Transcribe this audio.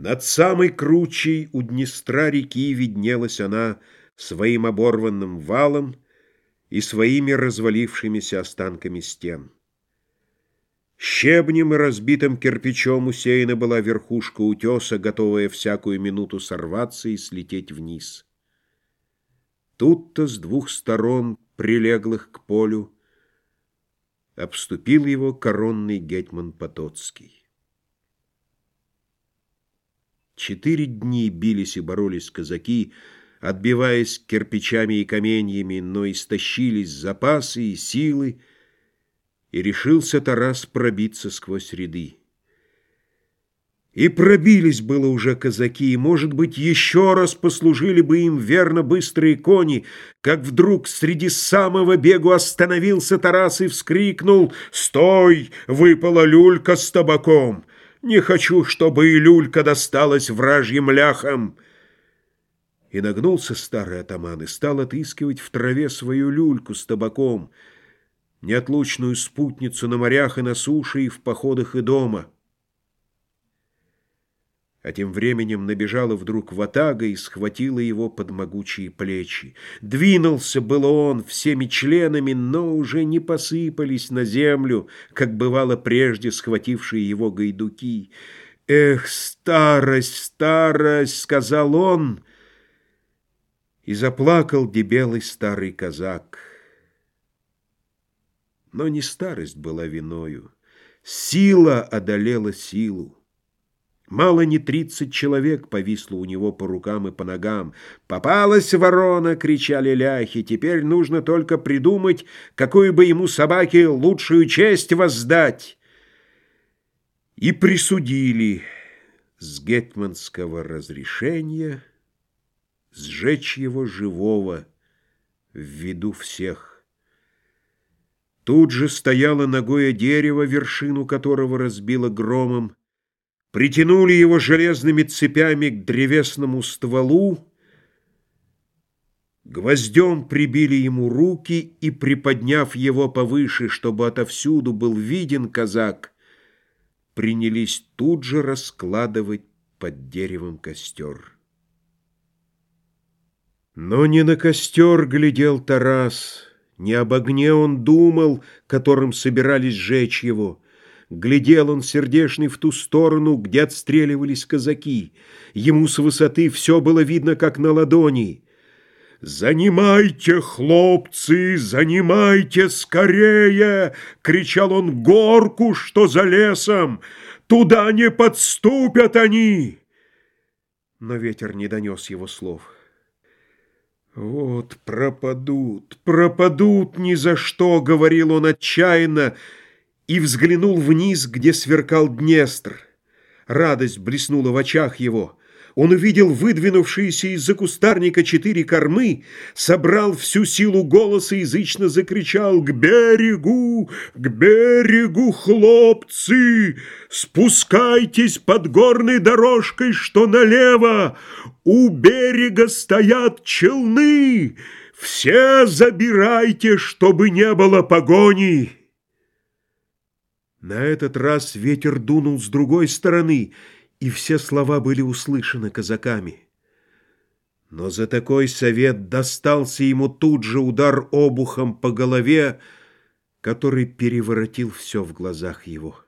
Над самой кручей у Днестра реки виднелась она своим оборванным валом и своими развалившимися останками стен. Щебнем и разбитым кирпичом усеяна была верхушка утеса, готовая всякую минуту сорваться и слететь вниз. Тут-то с двух сторон, прилеглых к полю, обступил его коронный гетьман Потоцкий. Четыре дни бились и боролись казаки, отбиваясь кирпичами и каменьями, но истощились запасы и силы, и решился Тарас пробиться сквозь ряды. И пробились было уже казаки, и, может быть, еще раз послужили бы им верно быстрые кони, как вдруг среди самого бегу остановился Тарас и вскрикнул «Стой! Выпала люлька с табаком!» Не хочу, чтобы и люлька досталась вражьим ляхам. И нагнулся старый атаман и стал отыскивать в траве свою люльку с табаком, неотлучную спутницу на морях и на суше, и в походах и дома. А тем временем набежала вдруг ватага и схватила его под могучие плечи. Двинулся было он всеми членами, но уже не посыпались на землю, как бывало прежде схватившие его гайдуки. «Эх, старость, старость!» — сказал он, и заплакал дебелый старый казак. Но не старость была виною, сила одолела силу. Мало не тридцать человек повисло у него по рукам и по ногам. «Попалась ворона!» — кричали ляхи. «Теперь нужно только придумать, какую бы ему собаке лучшую честь воздать!» И присудили с гетманского разрешения сжечь его живого в виду всех. Тут же стояло ногое дерево, вершину которого разбило громом, притянули его железными цепями к древесному стволу, гвоздем прибили ему руки и, приподняв его повыше, чтобы отовсюду был виден казак, принялись тут же раскладывать под деревом костер. Но не на костер глядел Тарас, не об огне он думал, которым собирались сжечь его — Глядел он сердешный в ту сторону, где отстреливались казаки. Ему с высоты все было видно, как на ладони. «Занимайте, хлопцы, занимайте скорее!» — кричал он горку, что за лесом. «Туда не подступят они!» Но ветер не донес его слов. «Вот пропадут, пропадут ни за что!» — говорил он отчаянно, — и взглянул вниз, где сверкал Днестр. Радость блеснула в очах его. Он увидел выдвинувшиеся из-за кустарника четыре кормы, собрал всю силу голоса и язычно закричал «К берегу! К берегу, хлопцы! Спускайтесь под горной дорожкой, что налево! У берега стоят челны! Все забирайте, чтобы не было погони!» На этот раз ветер дунул с другой стороны, и все слова были услышаны казаками. Но за такой совет достался ему тут же удар обухом по голове, который переворотил все в глазах его.